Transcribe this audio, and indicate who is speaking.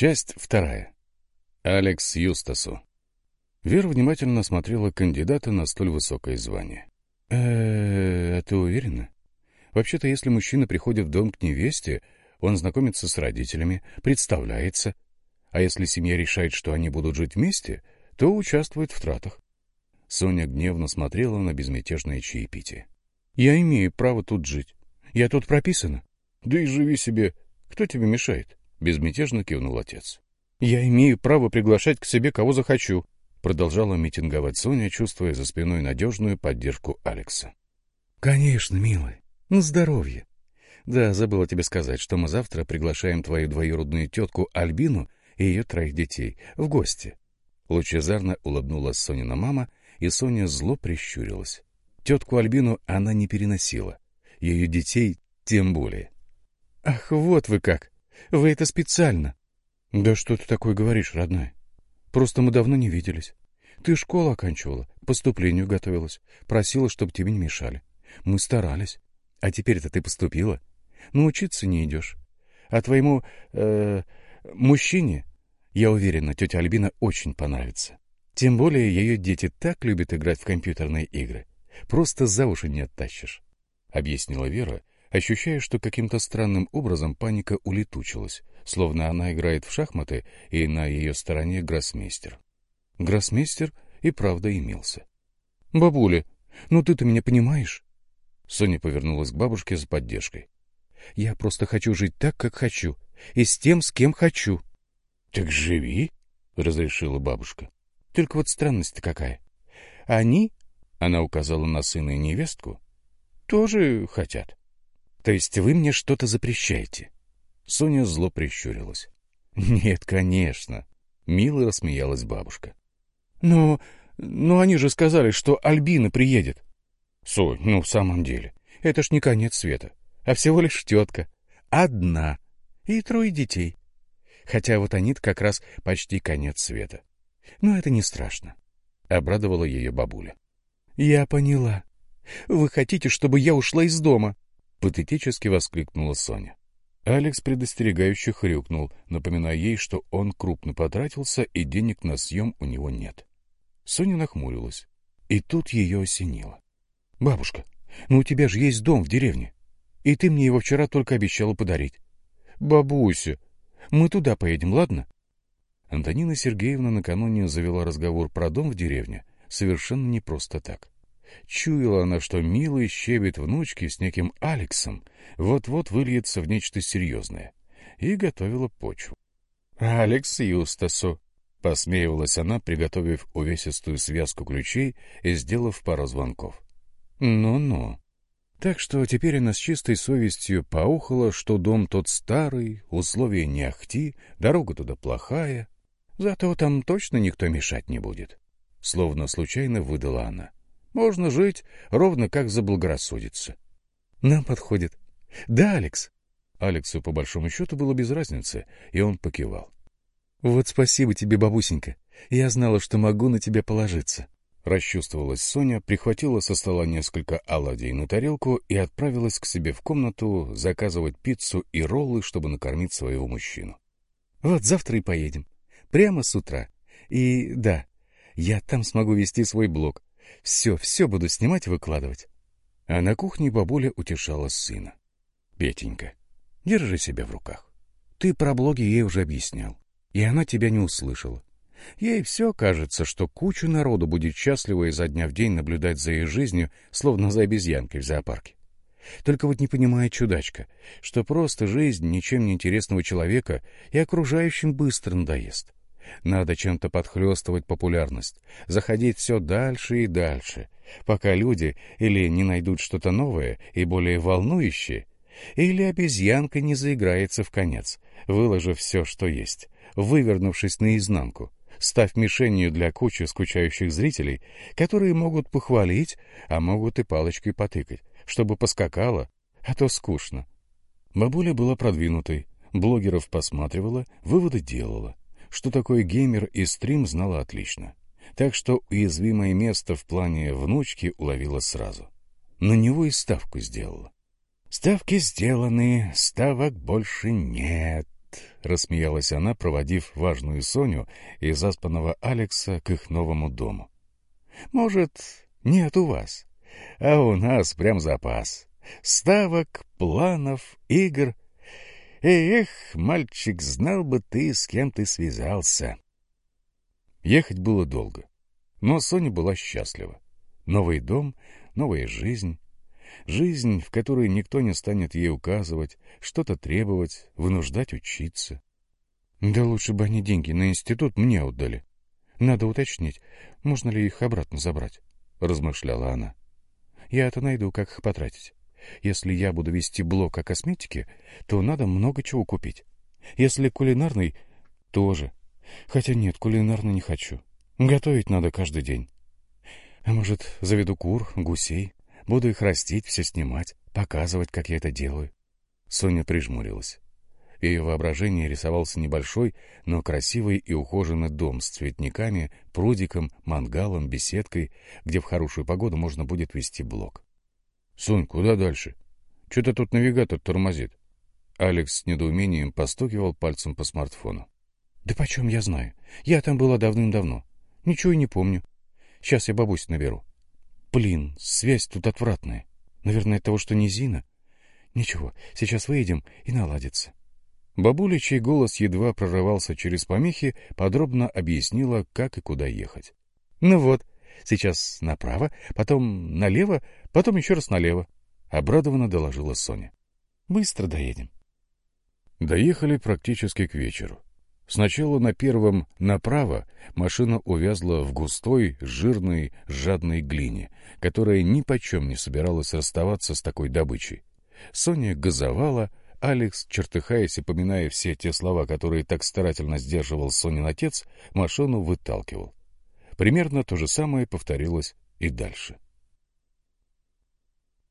Speaker 1: Часть вторая. Алекс Юстасу. Вера внимательно смотрела кандидата на столь высокое звание. э а ты уверена? Вообще-то, если мужчина приходит в дом к невесте, он знакомится с родителями, представляется. А если семья решает, что они будут жить вместе, то участвует в тратах. Соня гневно смотрела на безмятежное чаепитие. «Я имею право тут жить. Я тут прописана. Да и живи себе. Кто тебе мешает?» Безмятежно кивнул отец. «Я имею право приглашать к себе кого захочу», продолжала митинговать Соня, чувствуя за спиной надежную поддержку Алекса. «Конечно, милый. На здоровье. Да, забыла тебе сказать, что мы завтра приглашаем твою двоюродную тетку Альбину и ее троих детей в гости». Лучезарно улыбнулась Сонина мама, и Соня зло прищурилась. Тетку Альбину она не переносила. Ее детей тем более. «Ах, вот вы как! Вы это специально!» «Да что ты такое говоришь, родная? Просто мы давно не виделись. Ты школу оканчивала, поступлению готовилась, просила, чтобы тебе не мешали. Мы старались. А теперь-то ты поступила. Но учиться не идешь. А твоему... Э, мужчине, я уверена, тетя Альбина очень понравится. Тем более ее дети так любят играть в компьютерные игры. Просто за уши не оттащишь. Объяснила Вера, ощущая, что каким-то странным образом паника улетучилась, словно она играет в шахматы, и на ее стороне гроссмейстер. Гроссмейстер и правда имелся. — Бабуля, ну ты-то меня понимаешь? Соня повернулась к бабушке за поддержкой. — Я просто хочу жить так, как хочу, и с тем, с кем хочу. — Так живи, — разрешила бабушка. — Только вот странность-то какая. Они, — она указала на сына и невестку, — тоже хотят. То есть вы мне что-то запрещаете? Соня зло прищурилась. — Нет, конечно, — мило рассмеялась бабушка. — Но... но они же сказали, что Альбина приедет. Сонь, ну, в самом деле, это ж не конец света, а всего лишь тетка. Одна. И трое детей. Хотя вот они как раз почти конец света. Но это не страшно. Обрадовала ее бабуля. Я поняла. Вы хотите, чтобы я ушла из дома? Патетически воскликнула Соня. Алекс предостерегающе хрюкнул, напоминая ей, что он крупно потратился и денег на съем у него нет. Соня нахмурилась. И тут ее осенило. — Бабушка, ну у тебя же есть дом в деревне. И ты мне его вчера только обещала подарить. — Бабуся, мы туда поедем, ладно? Антонина Сергеевна накануне завела разговор про дом в деревне совершенно не просто так. Чуяла она, что милый щебет внучки с неким Алексом вот-вот выльется в нечто серьезное, и готовила почву. — Алекс Юстасу, — посмеивалась она, приготовив увесистую связку ключей и сделав пару звонков. Ну-ну. Так что теперь она с чистой совестью поухала, что дом тот старый, условия не ахти, дорога туда плохая. Зато там точно никто мешать не будет. Словно случайно выдала она. Можно жить ровно как заблагорассудится. Нам подходит. Да, Алекс? Алексу, по большому счету, было без разницы, и он покивал. Вот спасибо тебе, бабусенька. Я знала, что могу на тебя положиться. Расчувствовалась Соня, прихватила со стола несколько оладий на тарелку и отправилась к себе в комнату заказывать пиццу и роллы, чтобы накормить своего мужчину. «Вот завтра и поедем. Прямо с утра. И да, я там смогу вести свой блог. Все, все буду снимать и выкладывать». А на кухне бабуля утешала сына. «Петенька, держи себя в руках. Ты про блоги ей уже объяснял, и она тебя не услышала. Ей все кажется, что куча народу будет счастливо изо дня в день наблюдать за ее жизнью, словно за обезьянкой в зоопарке. Только вот не понимает чудачка, что просто жизнь ничем не интересного человека и окружающим быстро надоест. Надо чем-то подхлестывать популярность, заходить все дальше и дальше, пока люди или не найдут что-то новое и более волнующее, или обезьянка не заиграется в конец, выложив все, что есть, вывернувшись наизнанку, став мишенью для кучи скучающих зрителей, которые могут похвалить, а могут и палочкой потыкать, чтобы поскакало, а то скучно. Бабуля была продвинутой, блогеров посматривала, выводы делала. Что такое геймер и стрим знала отлично. Так что уязвимое место в плане внучки уловила сразу. На него и ставку сделала. «Ставки сделаны, ставок больше нет», — рассмеялась она, проводив важную Соню и заспанного Алекса к их новому дому. «Может, нет у вас, а у нас прям запас. Ставок, планов, игр. Эх, мальчик, знал бы ты, с кем ты связался». Ехать было долго, но Соня была счастлива. Новый дом, новая жизнь. Жизнь, в которой никто не станет ей указывать, что-то требовать, вынуждать учиться. Да лучше бы они деньги на институт мне отдали. Надо уточнить, можно ли их обратно забрать, — размышляла она. Я это найду, как их потратить. Если я буду вести блог о косметике, то надо много чего купить. Если кулинарный, тоже. Хотя нет, кулинарный не хочу. Готовить надо каждый день. А может, заведу кур, гусей, буду их растить, все снимать, показывать, как я это делаю. Соня прижмурилась. Ее воображении рисовался небольшой, но красивый и ухоженный дом с цветниками, прудиком, мангалом, беседкой, где в хорошую погоду можно будет вести блок. — Сонь, куда дальше? Что-то тут навигатор тормозит. Алекс с недоумением постукивал пальцем по смартфону. — Да почем я знаю? Я там была давным-давно. Ничего и не помню. Сейчас я бабусь наберу. Блин, связь тут отвратная. Наверное, от того, что не Зина. Ничего, сейчас выйдем и наладится. Бабуля, чей голос едва прорывался через помехи, подробно объяснила, как и куда ехать. «Ну вот, сейчас направо, потом налево, потом еще раз налево», — обрадованно доложила Соня. «Быстро доедем». Доехали практически к вечеру. Сначала на первом направо машина увязла в густой, жирной, жадной глине, которая ни почем не собиралась расставаться с такой добычей. Соня газовала, Алекс, чертыхаясь и поминая все те слова, которые так старательно сдерживал Сонин отец, машину выталкивал. Примерно то же самое повторилось и дальше. —